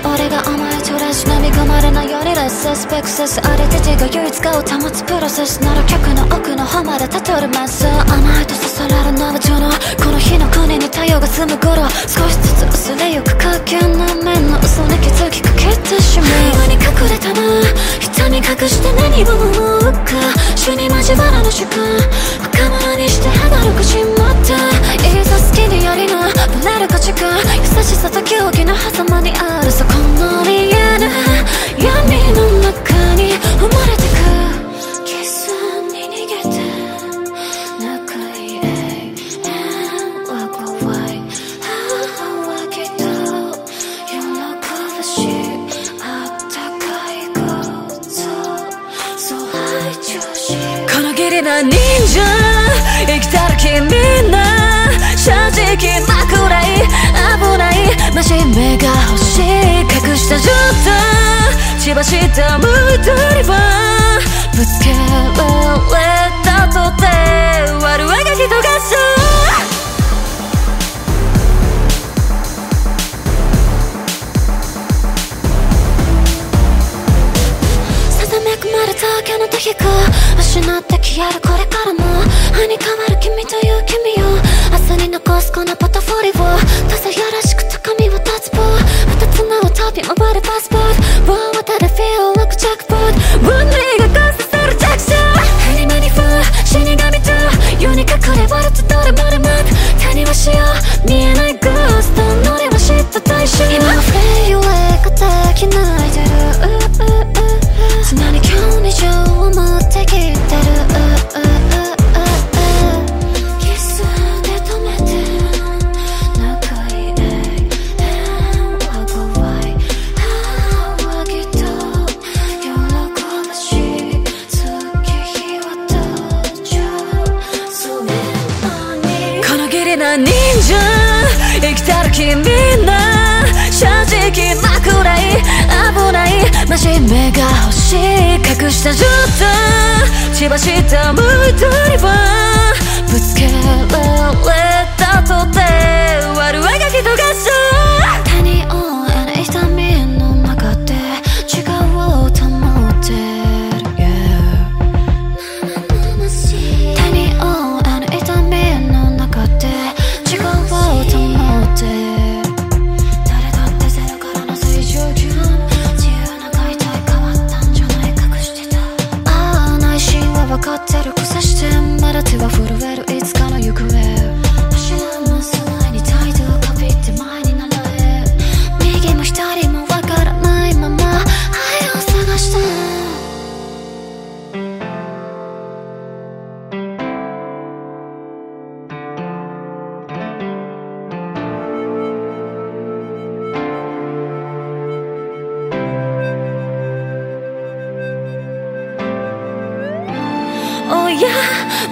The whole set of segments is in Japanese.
と俺が甘えとらし飲み込まれないようにレスセスペクセスあれ父が唯一がを保つプロセス。なら曲の奥の方までたどるマス。甘いとそそられるナブのこの日の国に太陽が住む頃。少しずつ隠して何を思うか。主に交わらぬ主観若者にして離るくしまった。いざ好きにやりな。ぶれる価値観。優しさと狂気の狭間にある。そこな忍者生きてる君な正直なくらい危ない真面目が欲しい隠した状態血走ったムードにはぶつけられたとて悪あがきとがそうさざめくまれた今日の時か失って消えるこれからも。歯に変わる君という君を。明日に残すこのな忍者生きたる君な。正直なくらい危ない。真面目が欲しい。隠した状態。血走った向いたりはぶつけられたとて悪あがきとがそ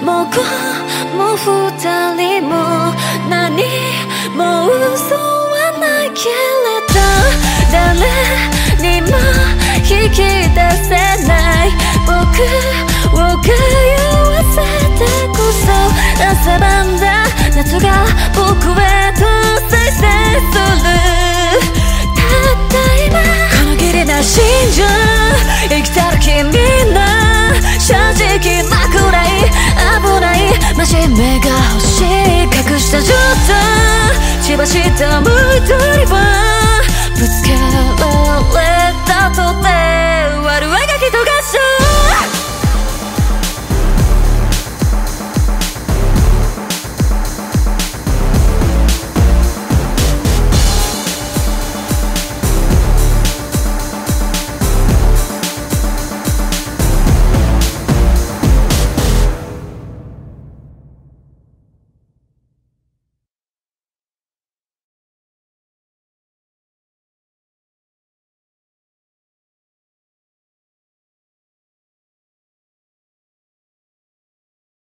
もうこも二人も何も嘘はないけれど誰にも引き出